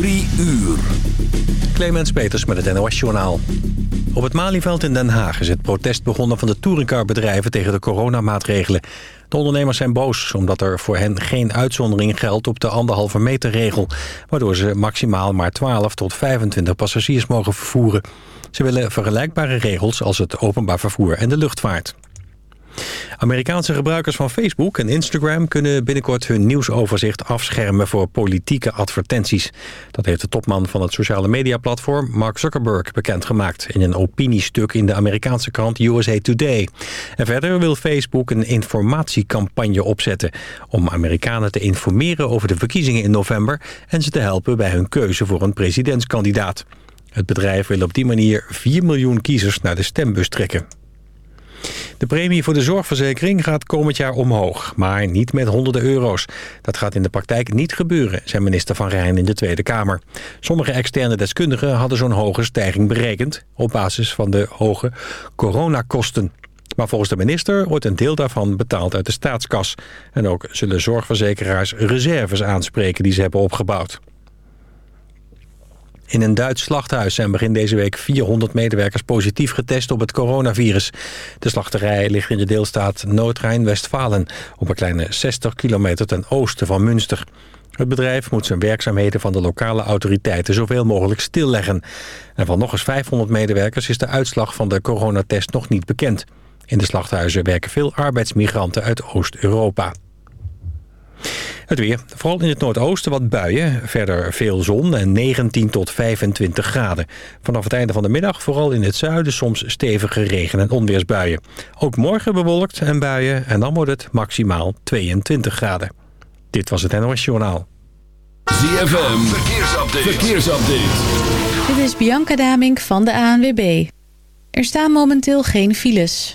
Drie uur. Clemens Peters met het NOS Journaal. Op het Malieveld in Den Haag is het protest begonnen van de touringcarbedrijven tegen de coronamaatregelen. De ondernemers zijn boos omdat er voor hen geen uitzondering geldt op de anderhalve meter regel. Waardoor ze maximaal maar 12 tot 25 passagiers mogen vervoeren. Ze willen vergelijkbare regels als het openbaar vervoer en de luchtvaart. Amerikaanse gebruikers van Facebook en Instagram kunnen binnenkort hun nieuwsoverzicht afschermen voor politieke advertenties. Dat heeft de topman van het sociale mediaplatform Mark Zuckerberg bekendgemaakt in een opiniestuk in de Amerikaanse krant USA Today. En verder wil Facebook een informatiecampagne opzetten om Amerikanen te informeren over de verkiezingen in november en ze te helpen bij hun keuze voor een presidentskandidaat. Het bedrijf wil op die manier 4 miljoen kiezers naar de stembus trekken. De premie voor de zorgverzekering gaat komend jaar omhoog, maar niet met honderden euro's. Dat gaat in de praktijk niet gebeuren, zei minister Van Rijn in de Tweede Kamer. Sommige externe deskundigen hadden zo'n hoge stijging berekend... op basis van de hoge coronakosten. Maar volgens de minister wordt een deel daarvan betaald uit de staatskas. En ook zullen zorgverzekeraars reserves aanspreken die ze hebben opgebouwd. In een Duits slachthuis zijn begin deze week 400 medewerkers positief getest op het coronavirus. De slachterij ligt in de deelstaat Noord-Rijn-Westfalen... op een kleine 60 kilometer ten oosten van Münster. Het bedrijf moet zijn werkzaamheden van de lokale autoriteiten zoveel mogelijk stilleggen. En van nog eens 500 medewerkers is de uitslag van de coronatest nog niet bekend. In de slachthuizen werken veel arbeidsmigranten uit Oost-Europa. Het weer. Vooral in het noordoosten wat buien. Verder veel zon en 19 tot 25 graden. Vanaf het einde van de middag vooral in het zuiden soms stevige regen- en onweersbuien. Ook morgen bewolkt en buien en dan wordt het maximaal 22 graden. Dit was het NOS Journaal. ZFM. Verkeersupdate. Verkeersupdate. Dit is Bianca Damink van de ANWB. Er staan momenteel geen files.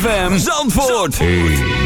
ZFM Zandvoort.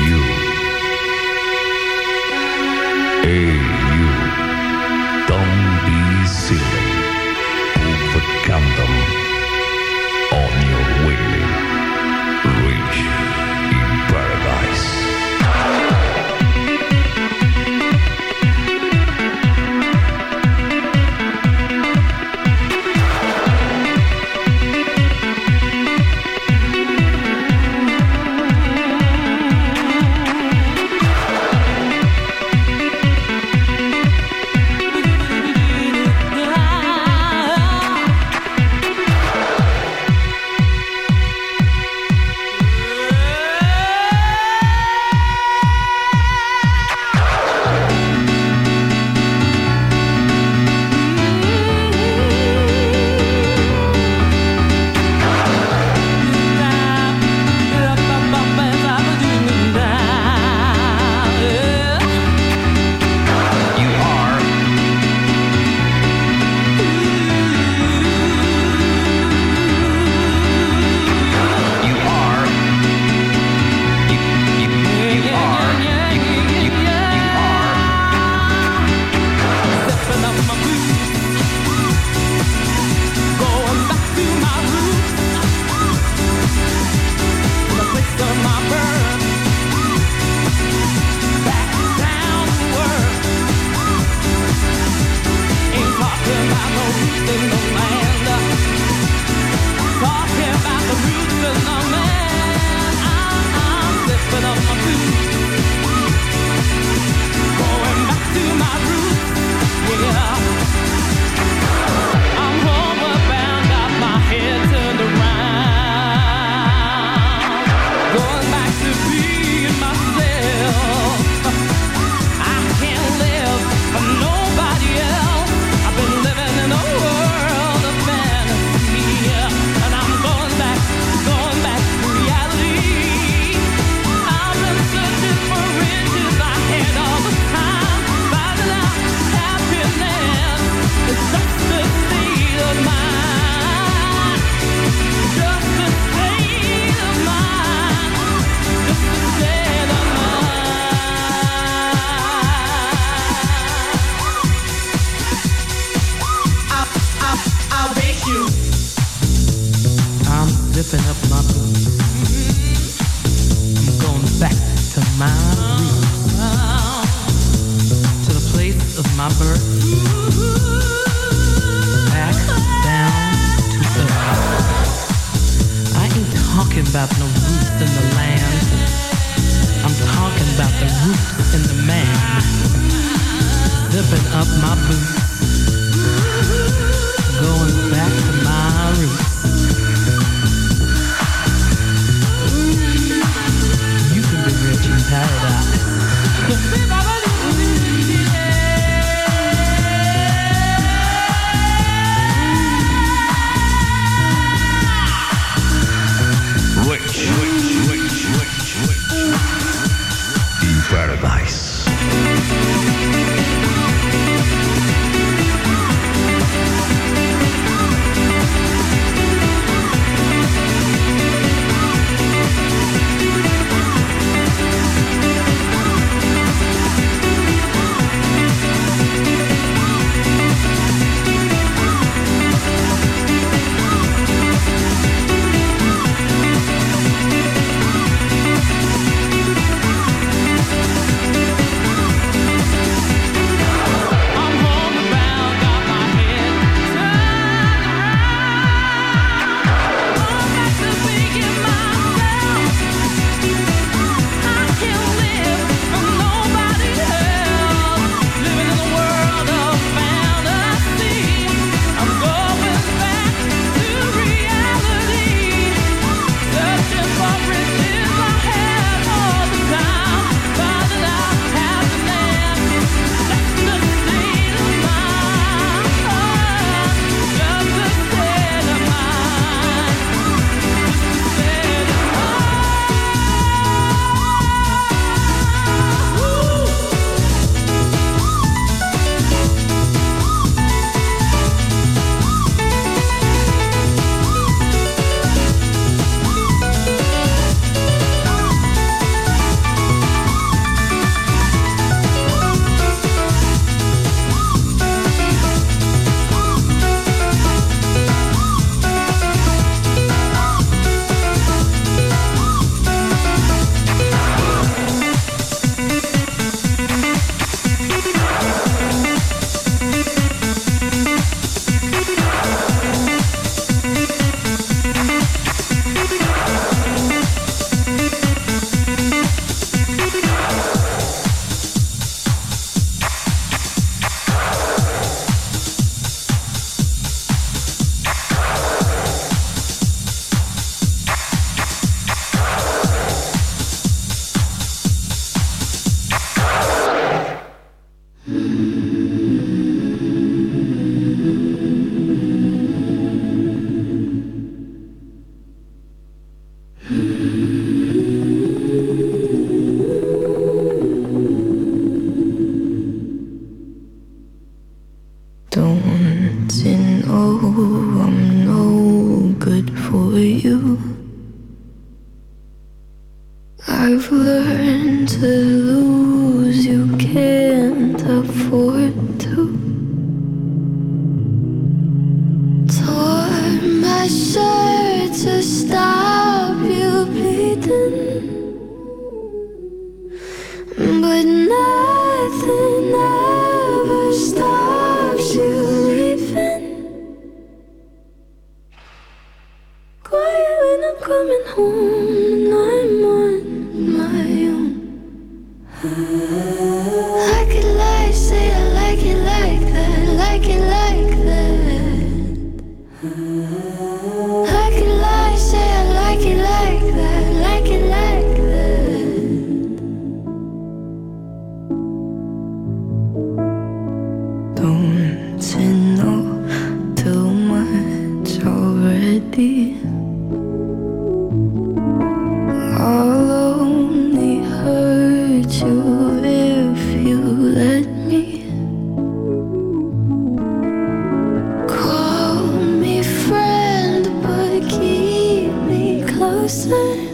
Closer.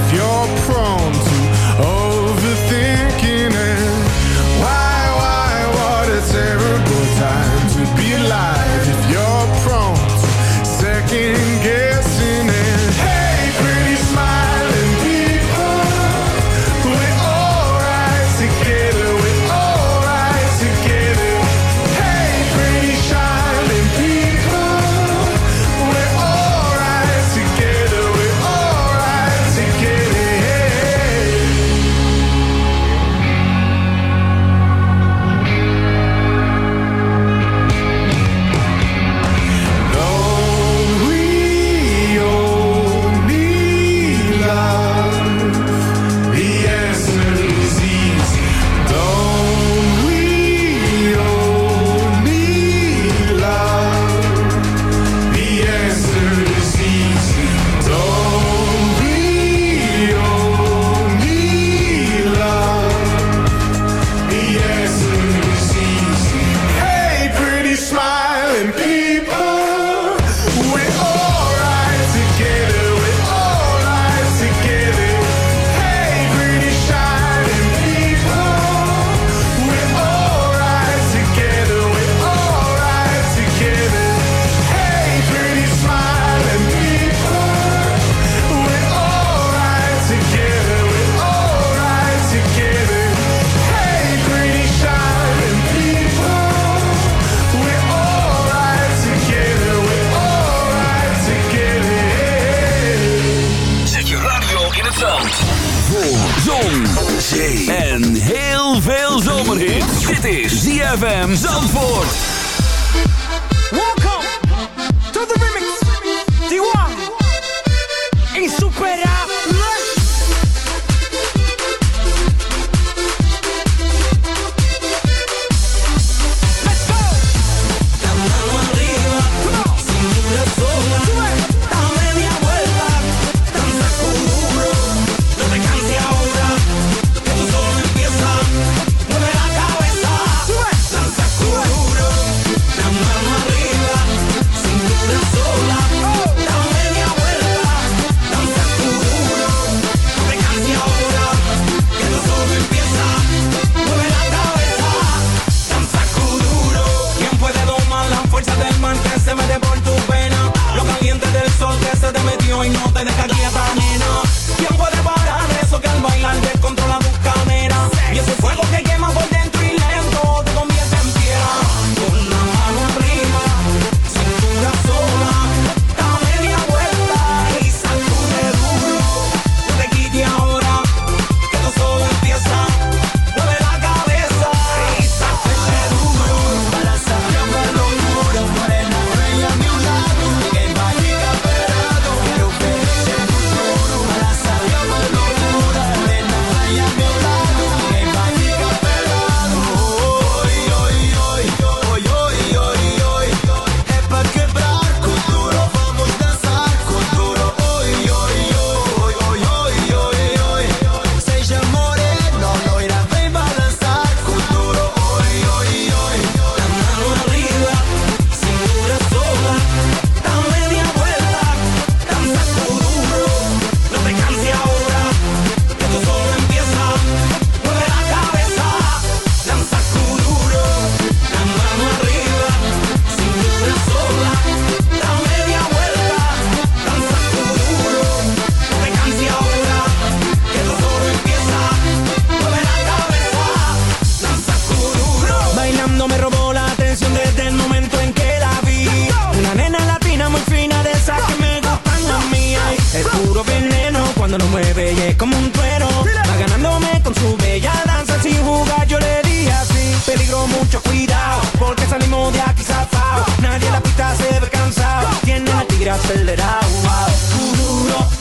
cuando lo mueve y como un trueno. Va ganándome con su bella danza sin jugar, yo le di así. Peligro mucho cuidado, porque salimos de aquí zafado. Nadie en la pista se ve cansado, tiene la tigre acelerado. Wow.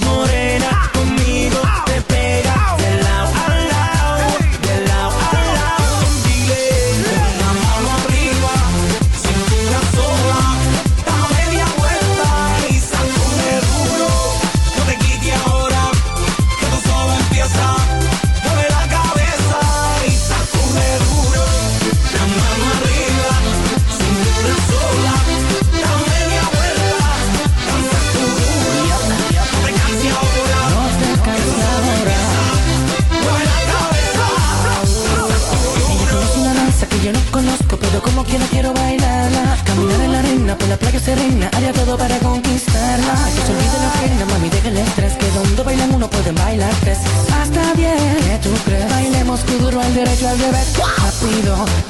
derechas de ver rápido.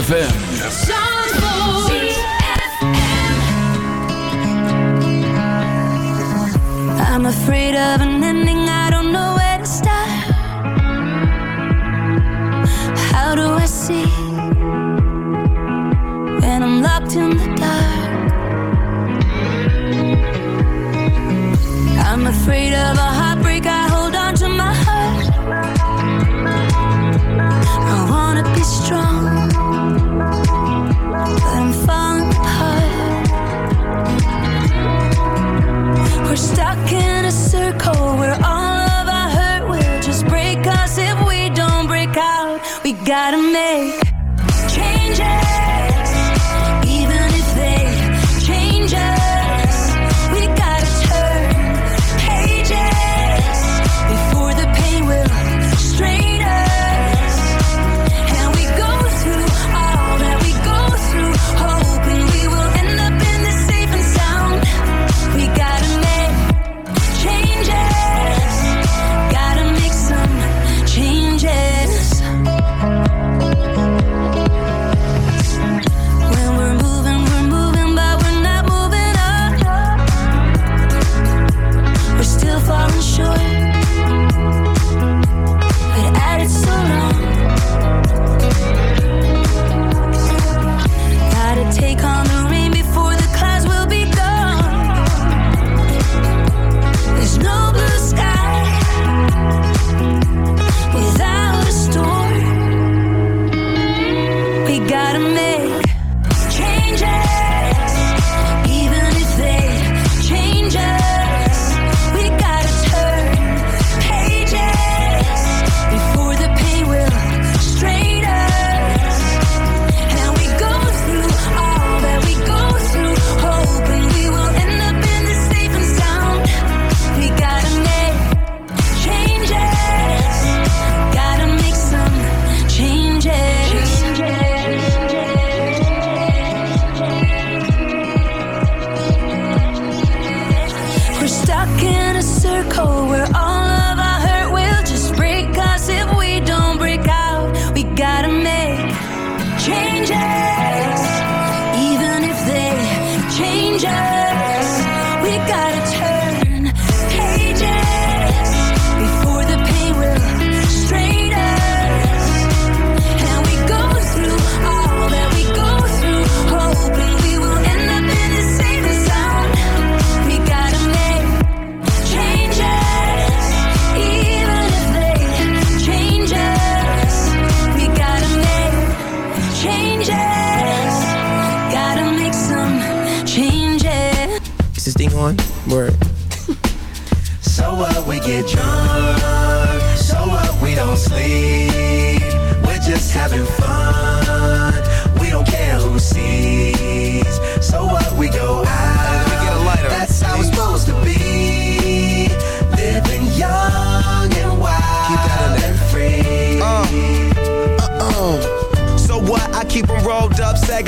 ZFM. I'm afraid of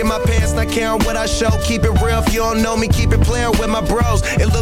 sagging my pants, not caring what I show. Keep it real if you don't know me, keep it playing with my bros. It look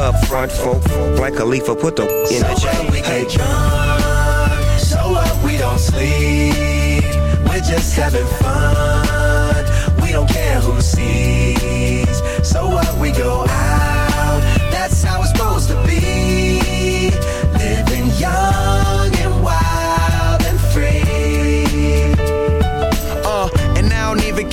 Up front, folk, like a leaf, put the in So the chain. we get drunk, so what we don't sleep. We're just having fun. We don't care who sees. So what we go out, that's how it's supposed to be.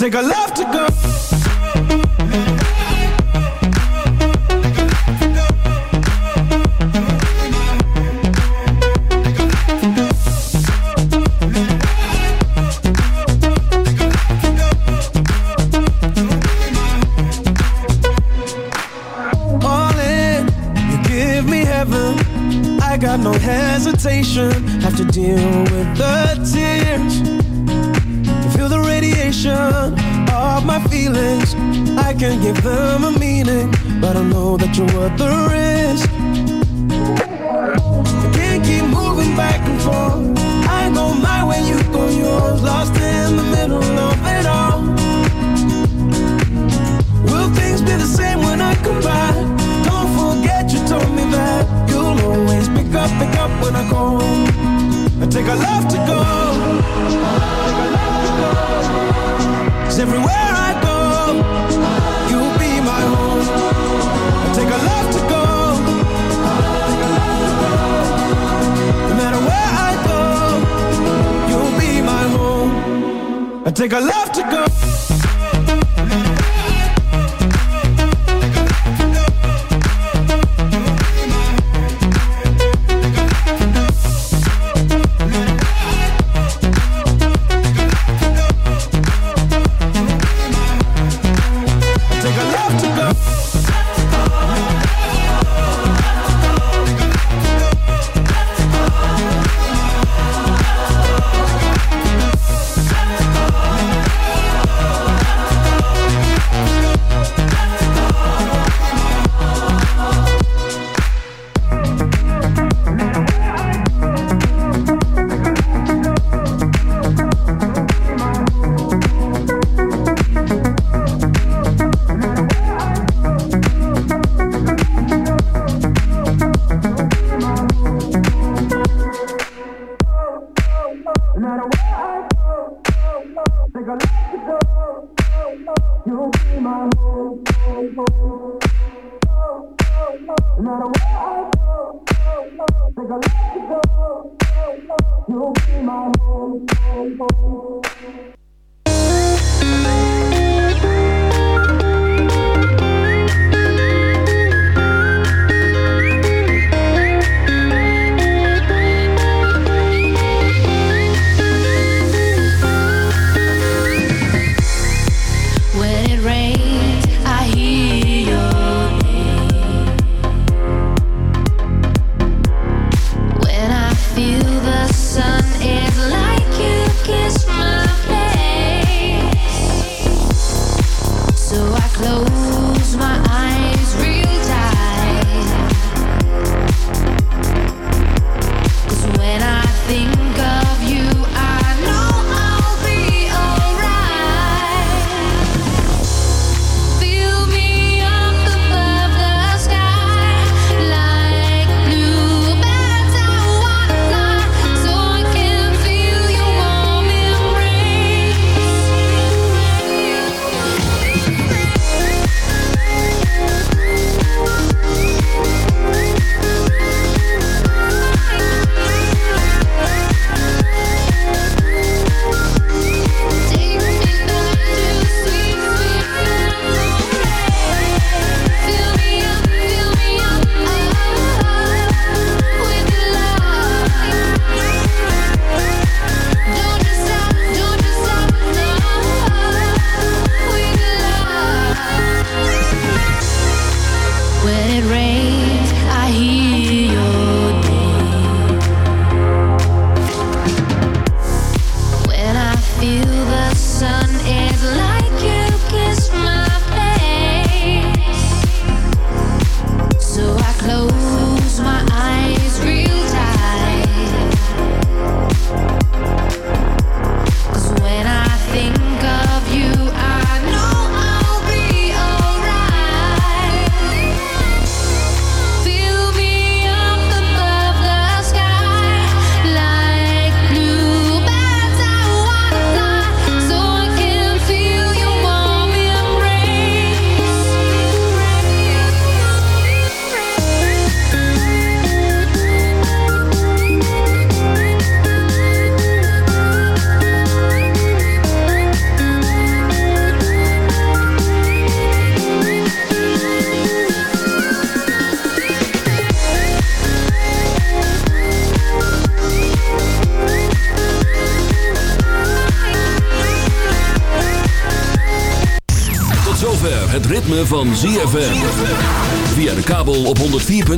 Take a love to go. all in. You give me heaven. I got no hesitation. Have to deal with the tears. Can give them a meaning, but I know that you're worth the risk. I can't keep moving back and forth. I go my way, you go yours. Lost in the middle of it all. Will things be the same when I come back? Don't forget you told me that you'll always pick up, pick up when I go. I take a love to go. Cause everywhere I go, you'll be my home. I take a love to go.